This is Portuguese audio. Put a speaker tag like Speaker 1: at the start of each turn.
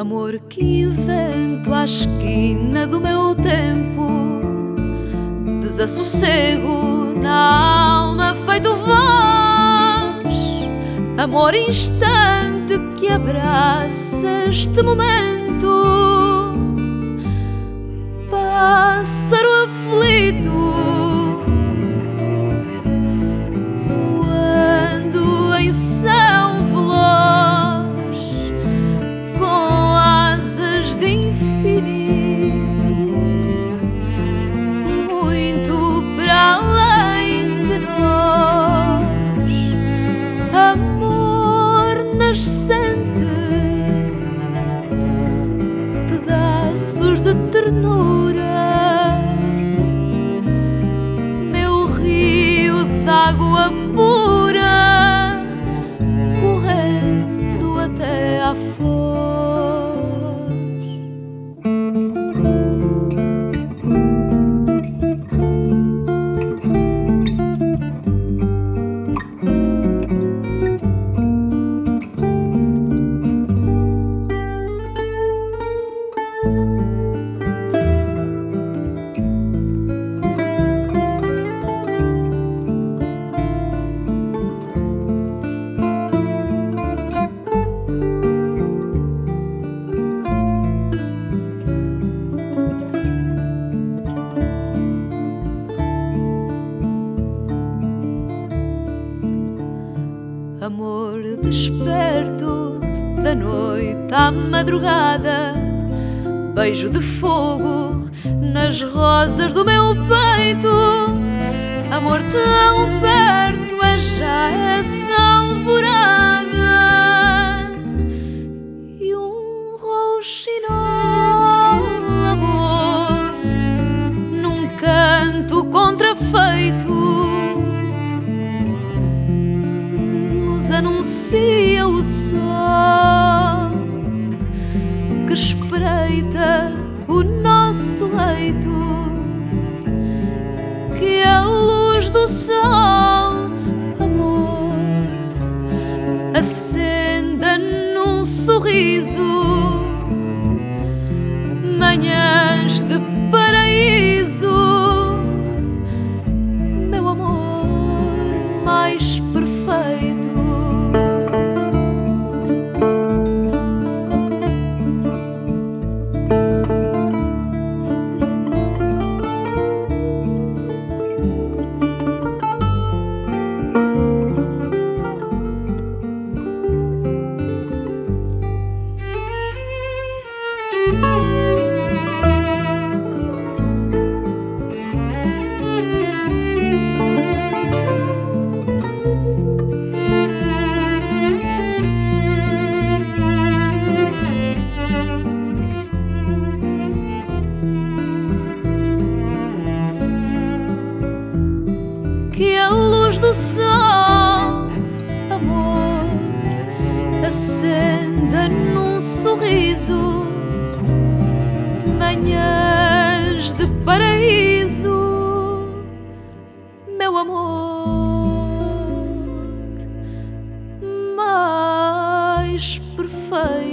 Speaker 1: Amor que invento à esquina do meu tempo, desassossego na alma feito voz, amor instante que abraça este momento, know Amor desperto da noite à madrugada, beijo de fogo nas rosas do meu peito. Amor tão perto é já essa alvorada e um rouxinol, anuncia o sol que espreita o nosso leito, que a luz do sol, amor, acenda num sorriso, sol, amor, acenda num sorriso, manhãs de paraíso, meu amor mais perfeito.